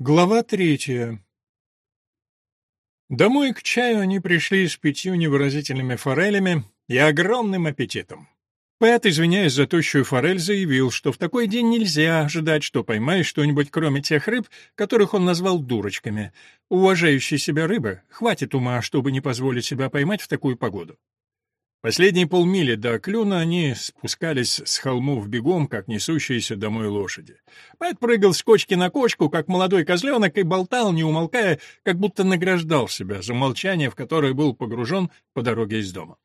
Глава третья. Домой к чаю они пришли с пятью невыразительными форелями и огромным аппетитом. Пэт, извиняясь за тощую форель, заявил, что в такой день нельзя ожидать, что поймаешь что-нибудь кроме тех рыб, которых он назвал дурочками. Уважающей себя рыбы хватит ума, чтобы не позволить себя поймать в такую погоду. Последние полмили до клюна они спускались с холмов бегом, как несущиеся домой лошади. Пэт прыгал с кочки на кочку, как молодой козленок, и болтал, не умолкая, как будто награждал себя за молчание, в которое был погружен по дороге из дома.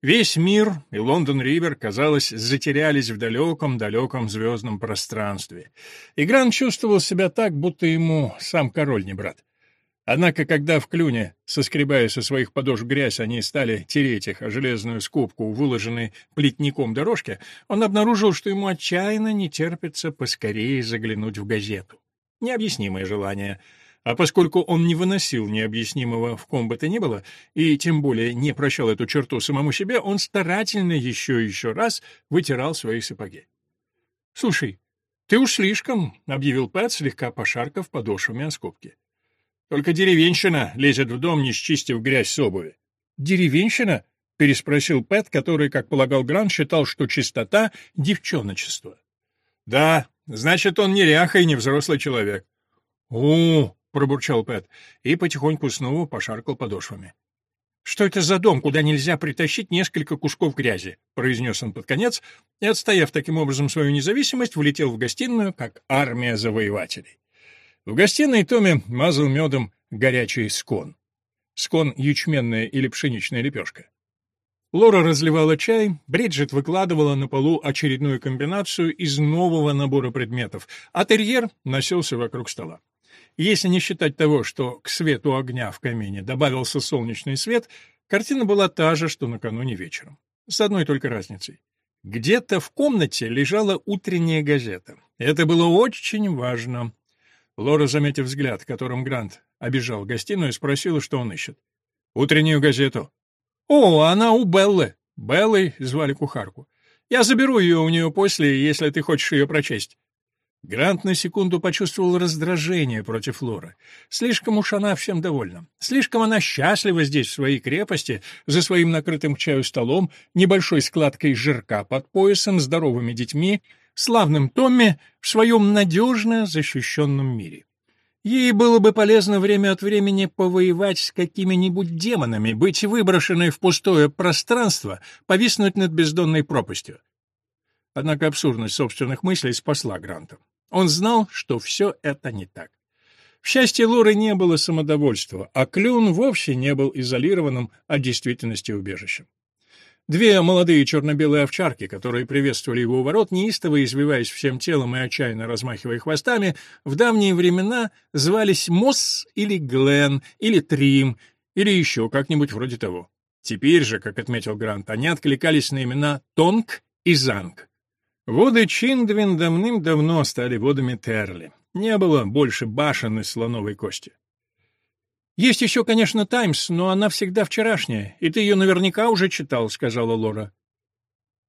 Весь мир и Лондон-Ривер, казалось, затерялись в далеком-далеком звездном пространстве. И Грант чувствовал себя так, будто ему сам король не брат. Однако, когда в клюне, соскребая со своих подошв грязь, они стали тереть их о железную скобку, выложенной плетником дорожки, он обнаружил, что ему отчаянно не терпится поскорее заглянуть в газету. Необъяснимое желание. А поскольку он не выносил необъяснимого в ком бы то ни было, и тем более не прощал эту черту самому себе, он старательно еще и еще раз вытирал свои сапоги. «Слушай, ты уж слишком», — объявил Пэт, слегка пошаркав подошвами о скобки. Только деревенщина лезет в дом, не счистив грязь с обуви. «Деревенщина?» — переспросил Пэт, который, как полагал Грант, считал, что чистота — девчоночество. «Да, значит, он неряха и не взрослый человек». «О!» — пробурчал Пэт и потихоньку снова пошаркал подошвами. «Что это за дом, куда нельзя притащить несколько кусков грязи?» — произнес он под конец, и, отстояв таким образом свою независимость, влетел в гостиную, как армия завоевателей. В гостиной Томми мазал медом горячий скон. Скон — ячменная или пшеничная лепешка. Лора разливала чай, Бриджит выкладывала на полу очередную комбинацию из нового набора предметов, а терьер носился вокруг стола. Если не считать того, что к свету огня в камине добавился солнечный свет, картина была та же, что накануне вечером. С одной только разницей. Где-то в комнате лежала утренняя газета. Это было очень важно. Лора, заметив взгляд, которым Грант обижал гостиную, спросила, что он ищет. «Утреннюю газету». «О, она у Беллы». Беллой звали кухарку. «Я заберу ее у нее после, если ты хочешь ее прочесть». Грант на секунду почувствовал раздражение против Лоры. Слишком уж она всем довольна. Слишком она счастлива здесь, в своей крепости, за своим накрытым к чаю столом, небольшой складкой жирка под поясом, здоровыми детьми, славным Томми в своем надежно защищенном мире. Ей было бы полезно время от времени повоевать с какими-нибудь демонами, быть выброшенной в пустое пространство, повиснуть над бездонной пропастью. Однако абсурдность собственных мыслей спасла Гранта. Он знал, что все это не так. В счастье Лоры не было самодовольства, а Клюн вовсе не был изолированным от действительности убежищем. Две молодые черно-белые овчарки, которые приветствовали его у ворот, неистово извиваясь всем телом и отчаянно размахивая хвостами, в давние времена звались Мосс или Глен, или Трим, или еще как-нибудь вроде того. Теперь же, как отметил Грант, они откликались на имена Тонг и Занг. Воды Чиндвин давным-давно стали водами Терли. Не было больше башен из слоновой кости. «Есть еще, конечно, «Таймс», но она всегда вчерашняя, и ты ее наверняка уже читал», — сказала Лора.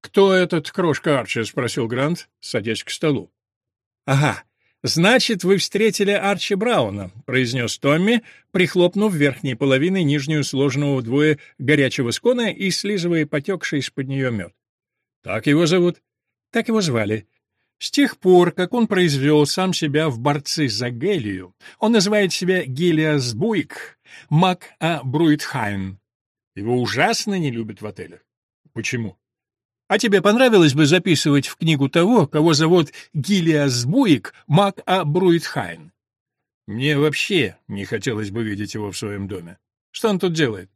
«Кто этот крошка Арчи?» — спросил Грант, садясь к столу. «Ага, значит, вы встретили Арчи Брауна», — произнес Томми, прихлопнув верхней половиной нижнюю сложенного вдвое горячего скона и слизывая потекший из-под нее мед. «Так его зовут?» «Так его звали. С тех пор, как он произвел сам себя в борцы за Гелию, он называет себя Гелиас Буик, Мак А. Бруитхайн. Его ужасно не любят в отелях. Почему? А тебе понравилось бы записывать в книгу того, кого зовут Гилиас Буик, Мак А. Бруитхайн? Мне вообще не хотелось бы видеть его в своем доме. Что он тут делает?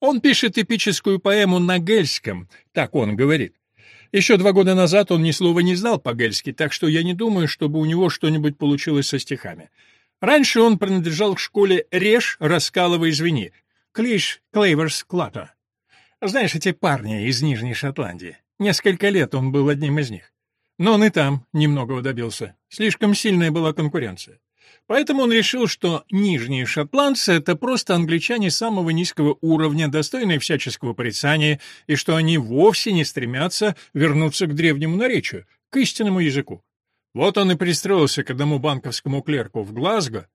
Он пишет эпическую поэму на гельском, так он говорит. Еще два года назад он ни слова не знал по-гельски, так что я не думаю, чтобы у него что-нибудь получилось со стихами. Раньше он принадлежал к школе «Режь, раскалывай, извини» Клиш Клейверс Клата. Знаешь, эти парни из Нижней Шотландии. Несколько лет он был одним из них. Но он и там немногого добился. Слишком сильная была конкуренция. Поэтому он решил, что нижние шотландцы — это просто англичане самого низкого уровня, достойные всяческого порицания, и что они вовсе не стремятся вернуться к древнему наречию, к истинному языку. Вот он и пристроился к одному банковскому клерку в Глазго,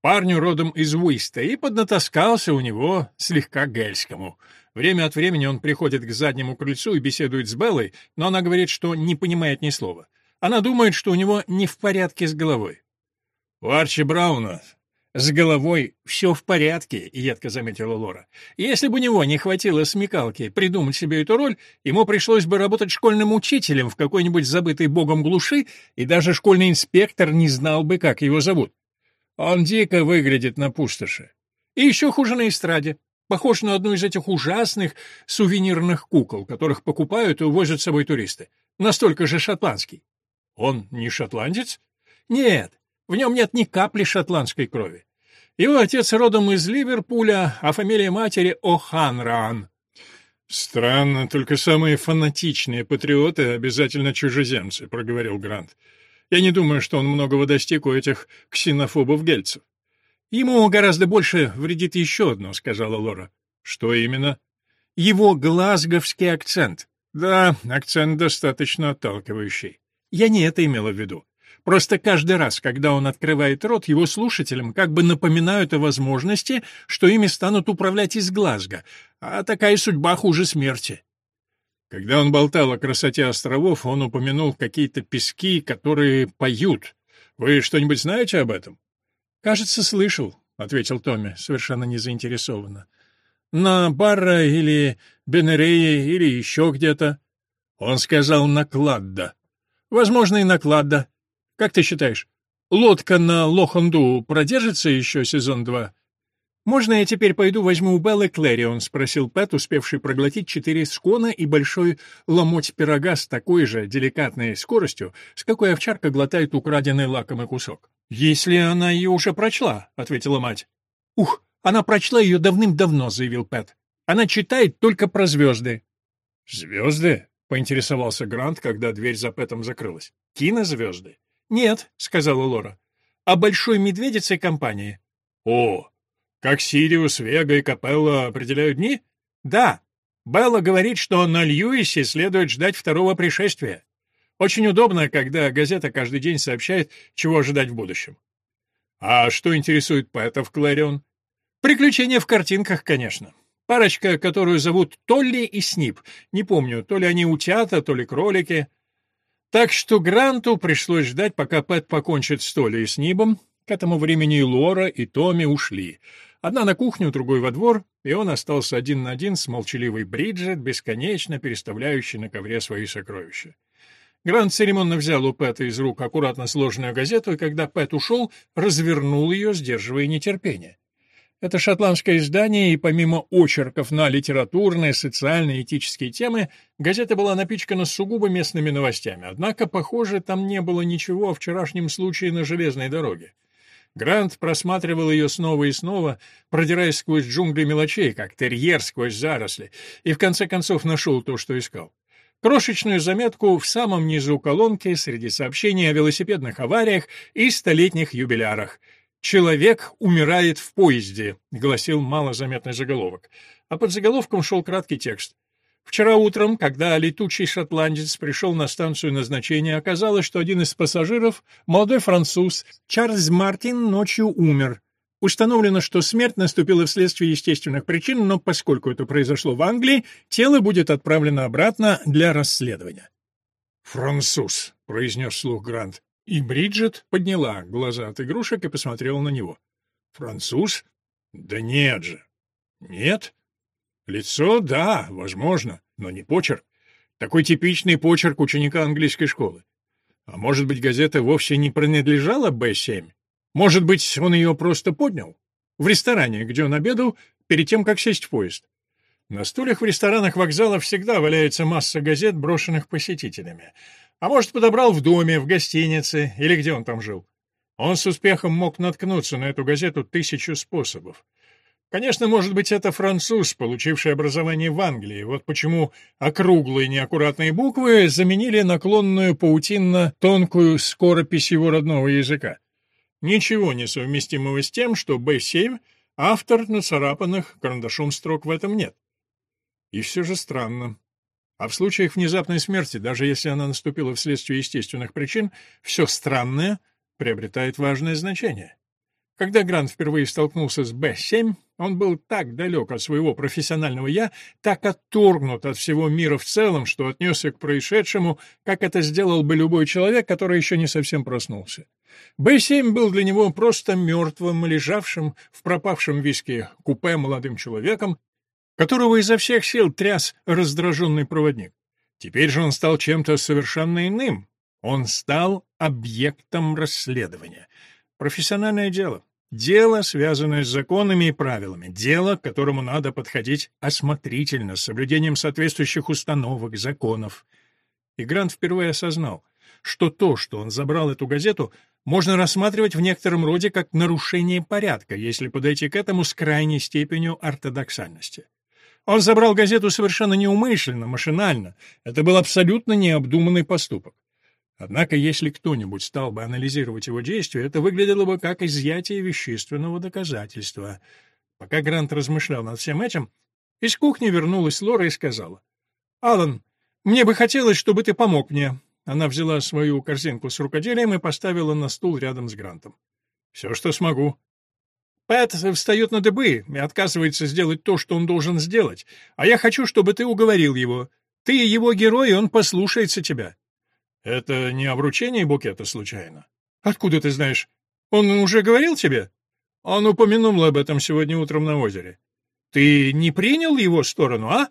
парню родом из Уиста, и поднатаскался у него слегка гельскому. Время от времени он приходит к заднему крыльцу и беседует с Беллой, но она говорит, что не понимает ни слова. Она думает, что у него не в порядке с головой. У Арчи Брауна с головой все в порядке, едко заметила Лора. Если бы у него не хватило смекалки придумать себе эту роль, ему пришлось бы работать школьным учителем в какой-нибудь забытой богом глуши, и даже школьный инспектор не знал бы, как его зовут. Он дико выглядит на пустоши. И еще хуже на эстраде. Похож на одну из этих ужасных сувенирных кукол, которых покупают и увозят с собой туристы. Настолько же шотландский. Он не шотландец? Нет, в нем нет ни капли шотландской крови. Его отец родом из Ливерпуля, а фамилия матери О'Ханран. Странно, только самые фанатичные патриоты обязательно чужеземцы, проговорил Грант. Я не думаю, что он многого достиг у этих ксенофобов-гельцев. Ему гораздо больше вредит еще одно, сказала Лора. Что именно? Его глазговский акцент. Да, акцент достаточно отталкивающий. Я не это имела в виду. Просто каждый раз, когда он открывает рот, его слушателям как бы напоминают о возможности, что ими станут управлять из Глазго, а такая судьба хуже смерти. Когда он болтал о красоте островов, он упомянул какие-то пески, которые поют. Вы что-нибудь знаете об этом? Кажется, слышал, ответил Томми, совершенно не заинтересованно. На Барра или Бенерее или еще где-то. Он сказал на Кладда. Возможно, и на Кладда. Как ты считаешь, лодка на Лоханду продержится еще сезон два? «Можно я теперь пойду возьму у Беллы Клэрион?» — спросил Пэт, успевший проглотить четыре скона и большой ломоть пирога с такой же деликатной скоростью, с какой овчарка глотает украденный лакомый кусок. «Если она ее уже прочла», — ответила мать. «Ух, она прочла ее давным-давно», — заявил Пэт. «Она читает только про звезды». «Звезды?» — поинтересовался Грант, когда дверь за Пэтом закрылась. «Кинозвезды?» «Нет», — сказала Лора. «А большой медведице компании». «О, как Сириус, Вега и Капелла определяют дни?» «Да. Белла говорит, что на Льюисе следует ждать второго пришествия. Очень удобно, когда газета каждый день сообщает, чего ожидать в будущем». «А что интересует Пэта в Кларион?» «Приключения в картинках, конечно. Парочка, которую зовут Толли и Снип. Не помню, то ли они утята, то ли кролики. Так что Гранту пришлось ждать, пока Пэт покончит с Толли и с Нибом. К этому времени и Лора, и Томми ушли. Одна на кухню, другой во двор, и он остался один на один с молчаливой Бриджит, бесконечно переставляющей на ковре свои сокровища. Грант церемонно взял у Пэта из рук аккуратно сложенную газету, и когда Пэт ушел, развернул ее, сдерживая нетерпение. Это шотландское издание, и помимо очерков на литературные, социальные этические темы, газета была напичкана сугубо местными новостями. Однако, похоже, там не было ничего о вчерашнем случае на железной дороге. Грант просматривал ее снова и снова, продираясь сквозь джунгли мелочей, как терьер сквозь заросли, и в конце концов нашел то, что искал. Крошечную заметку в самом низу колонки среди сообщений о велосипедных авариях и столетних юбилярах — «Человек умирает в поезде», — гласил малозаметный заголовок. А под заголовком шел краткий текст. Вчера утром, когда летучий шотландец пришел на станцию назначения, оказалось, что один из пассажиров, молодой француз, Чарльз Мартин, ночью умер. Установлено, что смерть наступила вследствие естественных причин, но поскольку это произошло в Англии, тело будет отправлено обратно для расследования. «Француз», — произнес слух Грант. И Бриджит подняла глаза от игрушек и посмотрела на него. «Француз? Да нет же!» «Нет?» «Лицо, да, возможно, но не почерк. Такой типичный почерк ученика английской школы. А может быть, газета вовсе не принадлежала Б-7? Может быть, он ее просто поднял? В ресторане, где он обедал, перед тем, как сесть в поезд. На стульях в ресторанах вокзала всегда валяется масса газет, брошенных посетителями. А может, подобрал в доме, в гостинице или где он там жил. Он с успехом мог наткнуться на эту газету тысячу способов. Конечно, может быть, это француз, получивший образование в Англии. Вот почему округлые неаккуратные буквы заменили наклонную паутинно-тонкую скоропись его родного языка. Ничего не совместимого с тем, что Б7 — автор нацарапанных карандашом строк в этом нет. И все же странно. А в случаях внезапной смерти, даже если она наступила вследствие естественных причин, все странное приобретает важное значение. Когда Грант впервые столкнулся с Б-7, он был так далек от своего профессионального «я», так отторгнут от всего мира в целом, что отнесся к происшедшему, как это сделал бы любой человек, который еще не совсем проснулся. Б-7 был для него просто мертвым, лежавшим в пропавшем виске купе молодым человеком, которого изо всех сил тряс раздраженный проводник. Теперь же он стал чем-то совершенно иным. Он стал объектом расследования. Профессиональное дело. Дело, связанное с законами и правилами. Дело, к которому надо подходить осмотрительно, с соблюдением соответствующих установок, законов. И Грант впервые осознал, что то, что он забрал эту газету, можно рассматривать в некотором роде как нарушение порядка, если подойти к этому с крайней степенью ортодоксальности. Он забрал газету совершенно неумышленно, машинально. Это был абсолютно необдуманный поступок. Однако, если кто-нибудь стал бы анализировать его действия, это выглядело бы как изъятие вещественного доказательства. Пока Грант размышлял над всем этим, из кухни вернулась Лора и сказала, «Алан, мне бы хотелось, чтобы ты помог мне». Она взяла свою корзинку с рукоделием и поставила на стул рядом с Грантом. «Все, что смогу». Пэт встает на дыбы и отказывается сделать то, что он должен сделать, а я хочу, чтобы ты уговорил его. Ты его герой, и он послушается тебя. Это не о вручении букета случайно? Откуда ты знаешь? Он уже говорил тебе? Он упомянул об этом сегодня утром на озере. Ты не принял его сторону, а?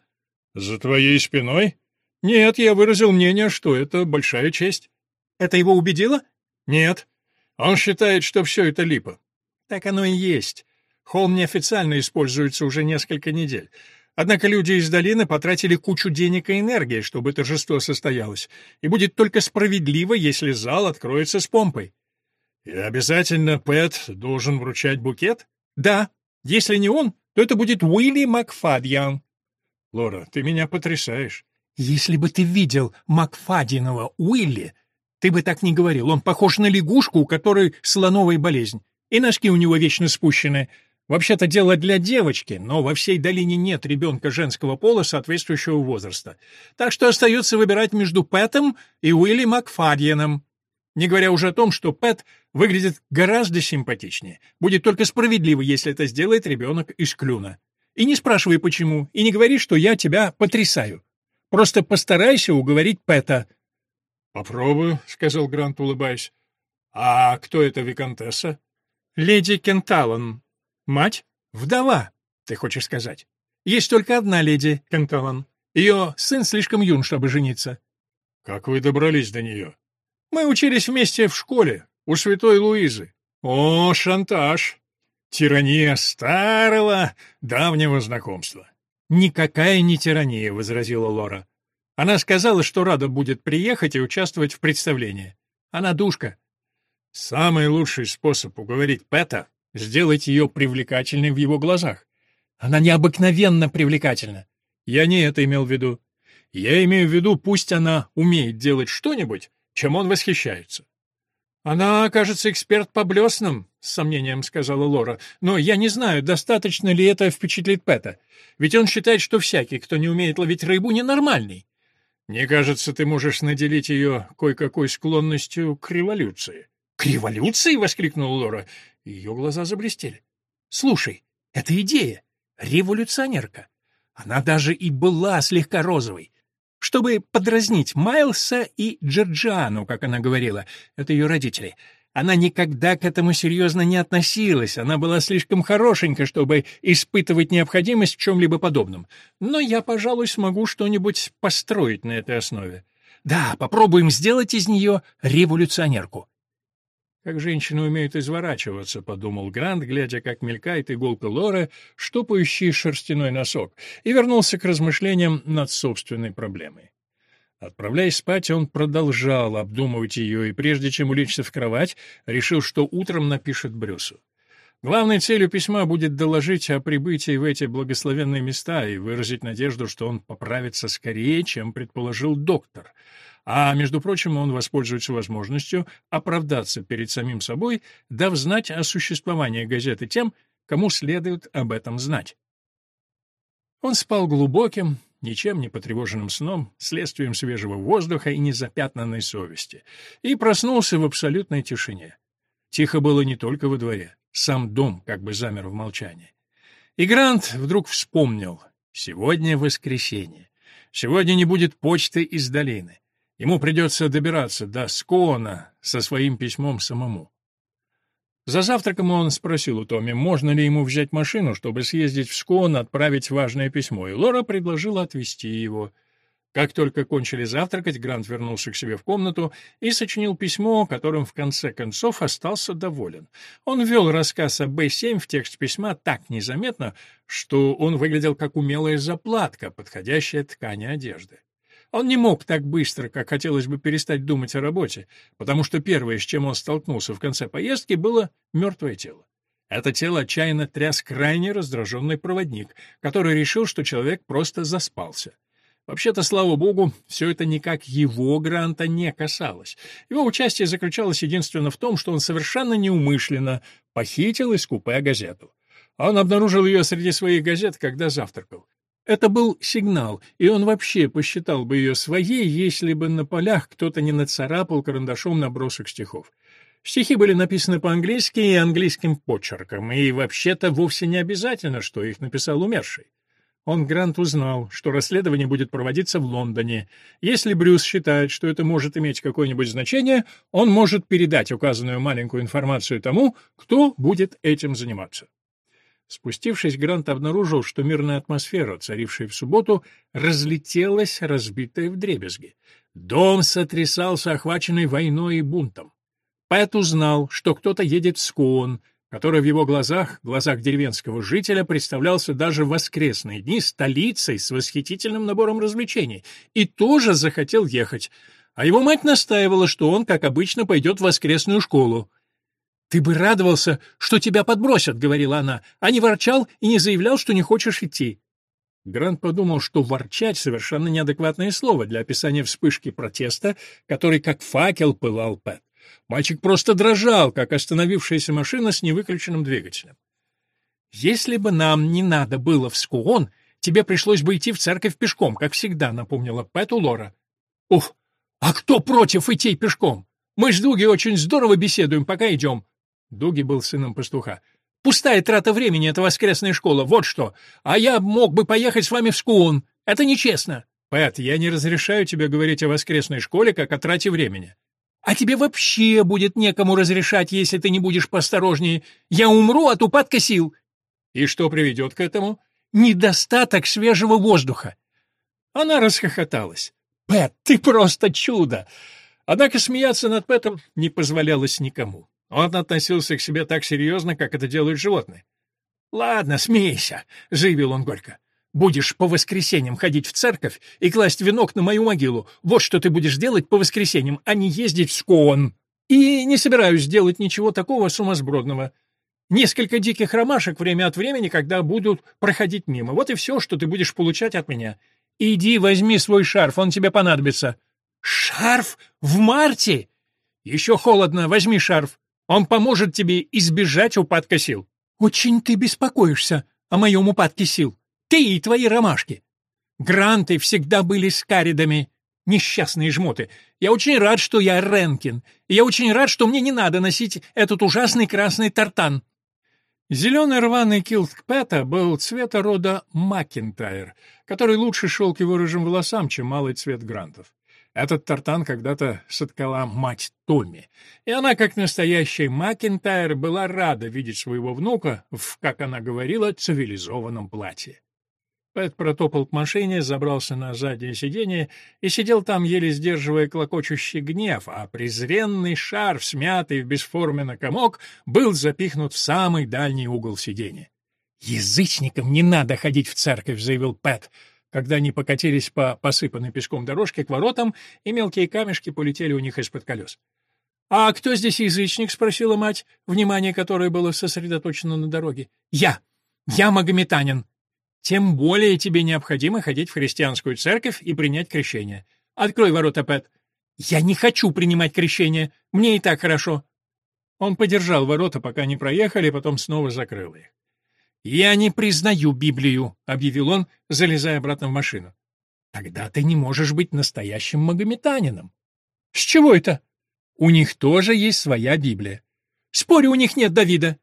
За твоей спиной? Нет, я выразил мнение, что это большая честь. Это его убедило? Нет. Он считает, что все это липа. Так оно и есть. Холм неофициально используется уже несколько недель. Однако люди из долины потратили кучу денег и энергии, чтобы торжество состоялось, и будет только справедливо, если зал откроется с помпой. И обязательно Пэт должен вручать букет? Да. Если не он, то это будет Уилли Макфадьян. Лора, ты меня потрясаешь. Если бы ты видел Макфадинова Уилли, ты бы так не говорил. Он похож на лягушку, у которой слоновая болезнь. И носки у него вечно спущены. Вообще-то дело для девочки, но во всей долине нет ребенка женского пола соответствующего возраста. Так что остается выбирать между Пэтом и Уилли Макфадьеном. Не говоря уже о том, что Пэт выглядит гораздо симпатичнее. Будет только справедливо, если это сделает ребенок из клюна. И не спрашивай почему, и не говори, что я тебя потрясаю. Просто постарайся уговорить Пэта. «Попробую», — сказал Грант, улыбаясь. «А кто эта виконтесса?» «Леди Кенталон», Мать? Вдова, ты хочешь сказать. Есть только одна леди, Кенталан. Ее сын слишком юн, чтобы жениться. Как вы добрались до нее? Мы учились вместе в школе, у святой Луизы. О, шантаж! Тирания старого, давнего знакомства. Никакая не тирания, возразила Лора. Она сказала, что рада будет приехать и участвовать в представлении. Она душка. Самый лучший способ уговорить Пэта сделать ее привлекательной в его глазах. Она необыкновенно привлекательна. Я не это имел в виду. Я имею в виду, пусть она умеет делать что-нибудь, чем он восхищается. «Она, кажется, эксперт по блеснам», — с сомнением сказала Лора. «Но я не знаю, достаточно ли это впечатлит Пэта. Ведь он считает, что всякий, кто не умеет ловить рыбу, ненормальный. Мне кажется, ты можешь наделить ее кое-какой склонностью к революции». «К революции?» — воскликнула Лора. Ее глаза заблестели. «Слушай, это идея. Революционерка. Она даже и была слегка розовой. Чтобы подразнить Майлса и Джорджиану, как она говорила, это ее родители. Она никогда к этому серьезно не относилась, она была слишком хорошенька, чтобы испытывать необходимость в чем-либо подобном. Но я, пожалуй, смогу что-нибудь построить на этой основе. Да, попробуем сделать из нее революционерку. «Как женщины умеют изворачиваться», — подумал Грант, глядя, как мелькает иголка Лоры, штопающий шерстяной носок, и вернулся к размышлениям над собственной проблемой. Отправляясь спать, он продолжал обдумывать ее, и прежде чем улечься в кровать, решил, что утром напишет Брюсу. Главной целью письма будет доложить о прибытии в эти благословенные места и выразить надежду, что он поправится скорее, чем предположил доктор — а, между прочим, он воспользуется возможностью оправдаться перед самим собой, дав знать о существовании газеты тем, кому следует об этом знать. Он спал глубоким, ничем не потревоженным сном, следствием свежего воздуха и незапятнанной совести, и проснулся в абсолютной тишине. Тихо было не только во дворе, сам дом как бы замер в молчании. И Грант вдруг вспомнил. Сегодня воскресенье. Сегодня не будет почты из долины. Ему придется добираться до Скона со своим письмом самому. За завтраком он спросил у Томми, можно ли ему взять машину, чтобы съездить в Скон, отправить важное письмо, и Лора предложила отвезти его. Как только кончили завтракать, Грант вернулся к себе в комнату и сочинил письмо, которым в конце концов остался доволен. Он ввел рассказ о Б-7 в текст письма так незаметно, что он выглядел как умелая заплатка, подходящая ткани одежды. Он не мог так быстро, как хотелось бы перестать думать о работе, потому что первое, с чем он столкнулся в конце поездки, было мертвое тело. Это тело отчаянно тряс крайне раздраженный проводник, который решил, что человек просто заспался. Вообще-то, слава богу, все это никак его Гранта не касалось. Его участие заключалось единственно в том, что он совершенно неумышленно похитил из купе газету. Он обнаружил ее среди своих газет, когда завтракал. Это был сигнал, и он вообще посчитал бы ее своей, если бы на полях кто-то не нацарапал карандашом набросок стихов. Стихи были написаны по-английски и английским почерком, и вообще-то вовсе не обязательно, что их написал умерший. Он, Грант, узнал, что расследование будет проводиться в Лондоне. Если Брюс считает, что это может иметь какое-нибудь значение, он может передать указанную маленькую информацию тому, кто будет этим заниматься. Спустившись, Грант обнаружил, что мирная атмосфера, царившая в субботу, разлетелась, разбитая в дребезги. Дом сотрясался, охваченный войной и бунтом. Пэт узнал, что кто-то едет в Скоун, который в его глазах, глазах деревенского жителя, представлялся даже в воскресные дни столицей с восхитительным набором развлечений, и тоже захотел ехать. А его мать настаивала, что он, как обычно, пойдет в воскресную школу. «Ты бы радовался, что тебя подбросят», — говорила она, а не ворчал и не заявлял, что не хочешь идти. Грант подумал, что «ворчать» — совершенно неадекватное слово для описания вспышки протеста, который как факел пылал Пэт. Мальчик просто дрожал, как остановившаяся машина с невыключенным двигателем. «Если бы нам не надо было в Скуон, тебе пришлось бы идти в церковь пешком, как всегда», — напомнила Пэту Лора. «Уф, а кто против идти пешком? Мы с Дуги очень здорово беседуем, пока идем. Дуги был сыном пастуха. «Пустая трата времени — это воскресная школа, вот что. А я мог бы поехать с вами в Скуон. Это нечестно». «Пэт, я не разрешаю тебе говорить о воскресной школе как о трате времени». «А тебе вообще будет некому разрешать, если ты не будешь посторожнее. Я умру от упадка сил». «И что приведет к этому?» «Недостаток свежего воздуха». Она расхохоталась. «Пэт, ты просто чудо!» Однако смеяться над Пэтом не позволялось никому. Он относился к себе так серьезно, как это делают животные. «Ладно, смейся», — заявил он горько. «Будешь по воскресеньям ходить в церковь и класть венок на мою могилу. Вот что ты будешь делать по воскресеньям, а не ездить в Скоон. И не собираюсь делать ничего такого сумасбродного. Несколько диких ромашек время от времени, когда будут проходить мимо. Вот и все, что ты будешь получать от меня. Иди возьми свой шарф, он тебе понадобится». «Шарф? В марте?» «Еще холодно, возьми шарф. Он поможет тебе избежать упадка сил. Очень ты беспокоишься о моем упадке сил. Ты и твои ромашки. Гранты всегда были с каридами. Несчастные жмоты. Я очень рад, что я Ренкин. Я очень рад, что мне не надо носить этот ужасный красный тартан. Зеленый рваный килт Пэта был цвета рода Макинтайр, который лучше шел к его рыжим волосам, чем малый цвет Грантов. Этот тартан когда-то соткала мать Томми, и она, как настоящий Макентайр, была рада видеть своего внука в, как она говорила, цивилизованном платье. Пэт протопал к машине, забрался на заднее сиденье и сидел там, еле сдерживая клокочущий гнев, а презренный шарф, смятый в бесформенный комок, был запихнут в самый дальний угол сиденья. «Язычникам не надо ходить в церковь», — заявил Пэт. Когда они покатились по посыпанной песком дорожке к воротам, и мелкие камешки полетели у них из-под колес. «А кто здесь язычник?» — спросила мать, внимание которой было сосредоточено на дороге. «Я! Я магометанин! Тем более тебе необходимо ходить в христианскую церковь и принять крещение. Открой ворота, Пэт!» «Я не хочу принимать крещение! Мне и так хорошо!» Он подержал ворота, пока не проехали, потом снова закрыл их. «Я не признаю Библию», — объявил он, залезая обратно в машину. Тогда ты не можешь быть настоящим магометанином. С чего это? У них тоже есть своя Библия. Спорю, у них нет Давида.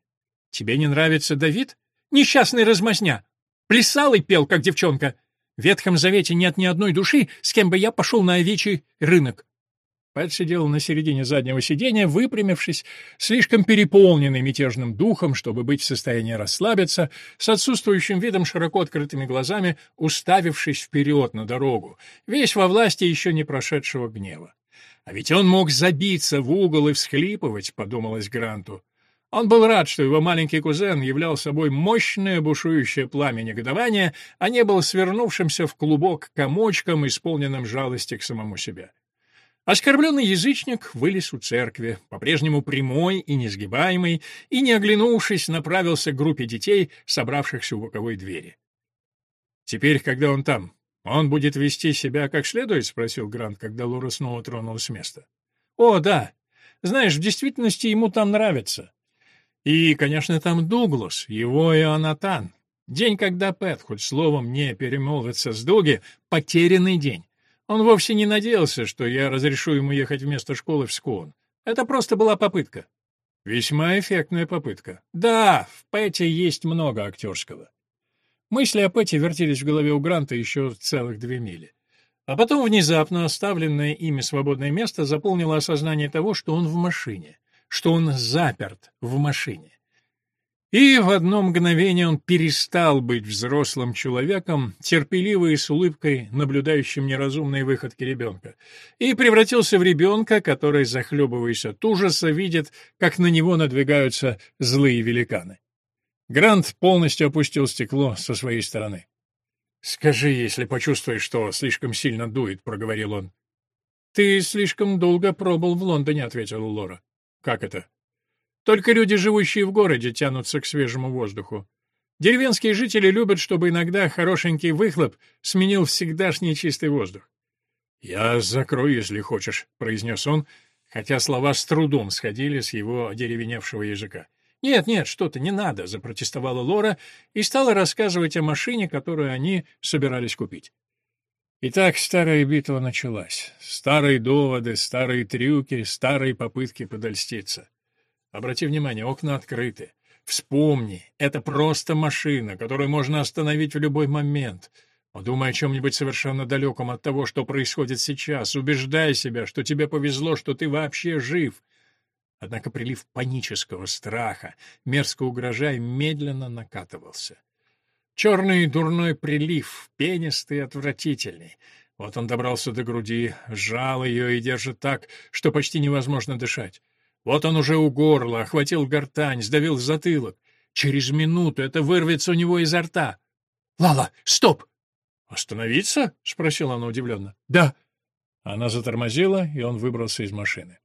Тебе не нравится Давид? Несчастный размазня. Плясал и пел, как девчонка. В Ветхом Завете нет ни одной души, с кем бы я пошел на овечий рынок. Пэт сидел на середине заднего сиденья, выпрямившись, слишком переполненный мятежным духом, чтобы быть в состоянии расслабиться, с отсутствующим видом широко открытыми глазами, уставившись вперед на дорогу, весь во власти еще не прошедшего гнева. А ведь он мог забиться в угол и всхлипывать, подумалось Гранту. Он был рад, что его маленький кузен являл собой мощное бушующее пламя негодования, а не был свернувшимся в клубок комочком, исполненным жалости к самому себе. Оскорбленный язычник вылез у церкви, по-прежнему прямой и несгибаемый, и, не оглянувшись, направился к группе детей, собравшихся у боковой двери. «Теперь, когда он там, он будет вести себя как следует?» — спросил Грант, когда Лора снова тронулась с места. «О, да. Знаешь, в действительности ему там нравится. И, конечно, там Дуглас, его и Анатан. День, когда Пэт хоть словом не перемолвится с Дуги, потерянный день. Он вовсе не надеялся, что я разрешу ему ехать вместо школы в Скоун. Это просто была попытка. Весьма эффектная попытка. Да, в Пэте есть много актерского. Мысли о Пэте вертелись в голове у Гранта еще целых две мили. А потом внезапно оставленное ими свободное место заполнило осознание того, что он в машине, что он заперт в машине. И в одно мгновение он перестал быть взрослым человеком, терпеливо и с улыбкой наблюдающим неразумные выходки ребенка, и превратился в ребенка, который, захлебываясь от ужаса, видит, как на него надвигаются злые великаны. Грант полностью опустил стекло со своей стороны. «Скажи, если почувствуешь, что слишком сильно дует», — проговорил он. «Ты слишком долго пробыл в Лондоне», — ответила Лора. «Как это?» Только люди, живущие в городе, тянутся к свежему воздуху. Деревенские жители любят, чтобы иногда хорошенький выхлоп сменил всегдашний чистый воздух. «Я закрою, если хочешь», — произнес он, хотя слова с трудом сходили с его деревеневшего языка. «Нет, нет, что-то не надо», — запротестовала Лора и стала рассказывать о машине, которую они собирались купить. Итак, старая битва началась. Старые доводы, старые трюки, старые попытки подольститься. Обрати внимание, окна открыты. Вспомни, это просто машина, которую можно остановить в любой момент. Подумай о чем-нибудь совершенно далеком от того, что происходит сейчас. Убеждай себя, что тебе повезло, что ты вообще жив. Однако прилив панического страха, мерзко угрожая, медленно накатывался. Черный дурной прилив, пенистый отвратительный. Вот он добрался до груди, сжал ее и держит так, что почти невозможно дышать. Вот он уже у горла, охватил гортань, сдавил затылок. Через минуту это вырвется у него изо рта. «Лала, стоп!» «Остановиться?» — спросила она удивленно. «Да». Она затормозила, и он выбрался из машины.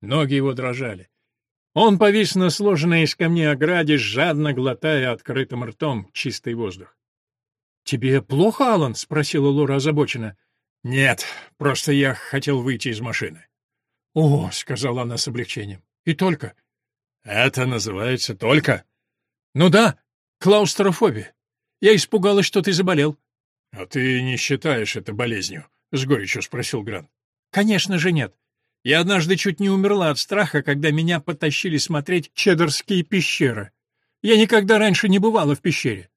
Ноги его дрожали. Он повис на сложенной из камней ограде, жадно глотая открытым ртом чистый воздух. «Тебе плохо, Алан?» — спросила Лора озабоченно. «Нет, просто я хотел выйти из машины». «О», — сказала она с облегчением, — «и только». «Это называется только?» «Ну да, клаустрофобия. Я испугалась, что ты заболел». «А ты не считаешь это болезнью?» — с горечью спросил Грант. «Конечно же нет. Я однажды чуть не умерла от страха, когда меня потащили смотреть чеддерские пещеры. Я никогда раньше не бывала в пещере».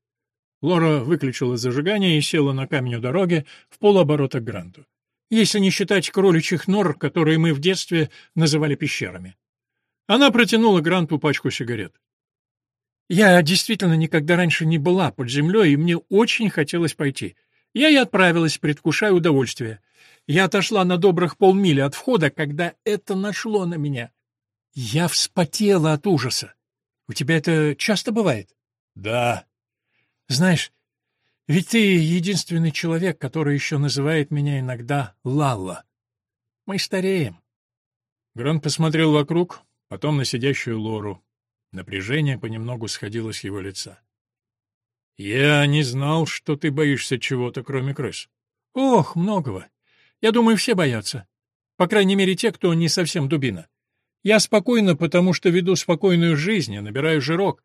Лора выключила зажигание и села на камень у дороги в полоборота к Гранту если не считать кроличьих нор, которые мы в детстве называли пещерами. Она протянула Гранту пачку сигарет. Я действительно никогда раньше не была под землей, и мне очень хотелось пойти. Я и отправилась, предвкушая удовольствие. Я отошла на добрых полмили от входа, когда это нашло на меня. Я вспотела от ужаса. У тебя это часто бывает? Да. Знаешь, ведь ты единственный человек, который еще называет меня иногда Лалла. Мы стареем. Грант посмотрел вокруг, потом на сидящую Лору. Напряжение понемногу сходило с его лица. «Я не знал, что ты боишься чего-то, кроме крыс». «Ох, многого. Я думаю, все боятся. По крайней мере, те, кто не совсем дубина. Я спокойна, потому что веду спокойную жизнь, набираю жирок.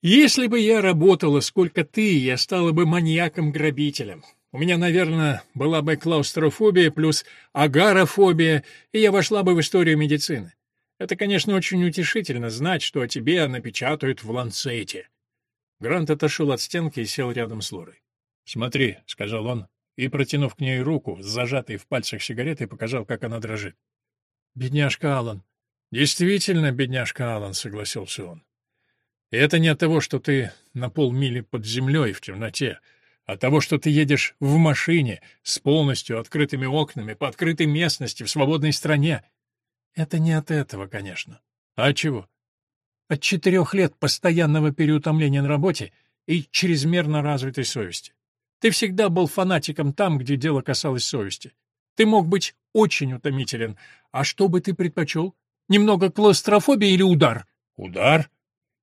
Если бы я работала, сколько ты, я стала бы маньяком-грабителем. У меня, наверное, была бы клаустрофобия плюс агарофобия, и я вошла бы в историю медицины. Это, конечно, очень утешительно знать, что о тебе напечатают в Ланцете. Грант отошел от стенки и сел рядом с Лорой. «Смотри», — сказал он, и, протянув к ней руку, с зажатой в пальцах сигаретой, показал, как она дрожит. «Бедняжка Аллан». «Действительно, бедняжка Аллан», — согласился он. «И это не от того, что ты на полмили под землей в темноте, а от того, что ты едешь в машине с полностью открытыми окнами по открытой местности в свободной стране. Это не от этого, конечно. А от чего? От четырех лет постоянного переутомления на работе и чрезмерно развитой совести. Ты всегда был фанатиком там, где дело касалось совести. Ты мог быть очень утомителен. А что бы ты предпочел? Немного клаустрофобии или удар? Удар?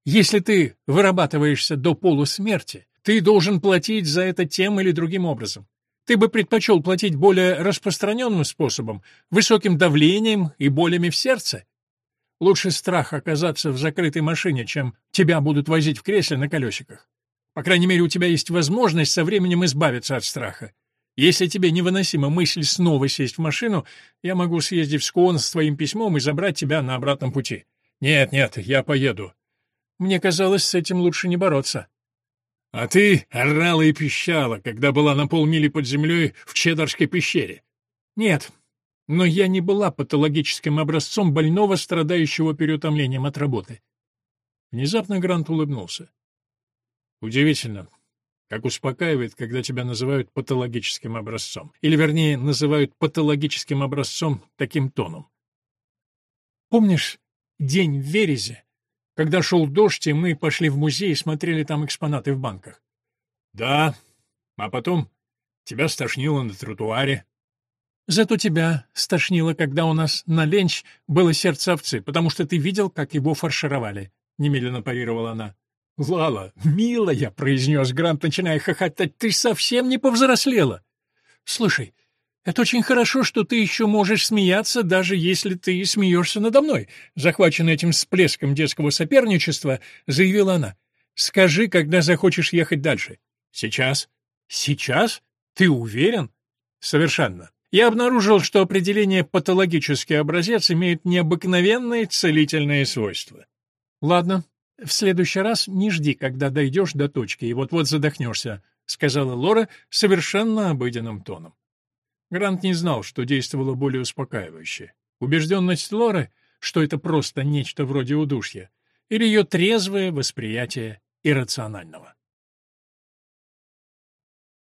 Если ты вырабатываешься до полусмерти, ты должен платить за это тем или другим образом. Ты бы предпочел платить более распространенным способом, высоким давлением и болями в сердце? Лучше страх оказаться в закрытой машине, чем тебя будут возить в кресле на колесиках. По крайней мере, у тебя есть возможность со временем избавиться от страха. Если тебе невыносима мысль снова сесть в машину, я могу съездить в Скон с твоим письмом и забрать тебя на обратном пути. Нет, нет, я поеду. Мне казалось, с этим лучше не бороться. А ты орала и пищала, когда была на полмили под землей в Чедарской пещере. Нет, но я не была патологическим образцом больного, страдающего переутомлением от работы. Внезапно Грант улыбнулся. Удивительно, как успокаивает, когда тебя называют патологическим образцом. Или, вернее, называют патологическим образцом таким тоном. Помнишь день в Верезе, когда шел дождь, и мы пошли в музей и смотрели там экспонаты в банках. Да, а потом тебя стошнило на тротуаре. Зато тебя стошнило, когда у нас на ленч было сердце овцы, потому что ты видел, как его фаршировали, — немедленно парировала она. — Лала, милая, — произнес Грант, начиная хохотать, — ты совсем не повзрослела. — Слушай, «Это очень хорошо, что ты еще можешь смеяться, даже если ты смеешься надо мной», захваченная этим всплеском детского соперничества, заявила она. «Скажи, когда захочешь ехать дальше». «Сейчас». «Сейчас? Ты уверен?» «Совершенно. Я обнаружил, что определение «патологический образец» имеет необыкновенные целительные свойства». «Ладно, в следующий раз не жди, когда дойдешь до точки и вот-вот задохнешься», сказала Лора совершенно обыденным тоном. Грант не знал, что действовало более успокаивающе. Убежденность Лоры, что это просто нечто вроде удушья, или ее трезвое восприятие иррационального.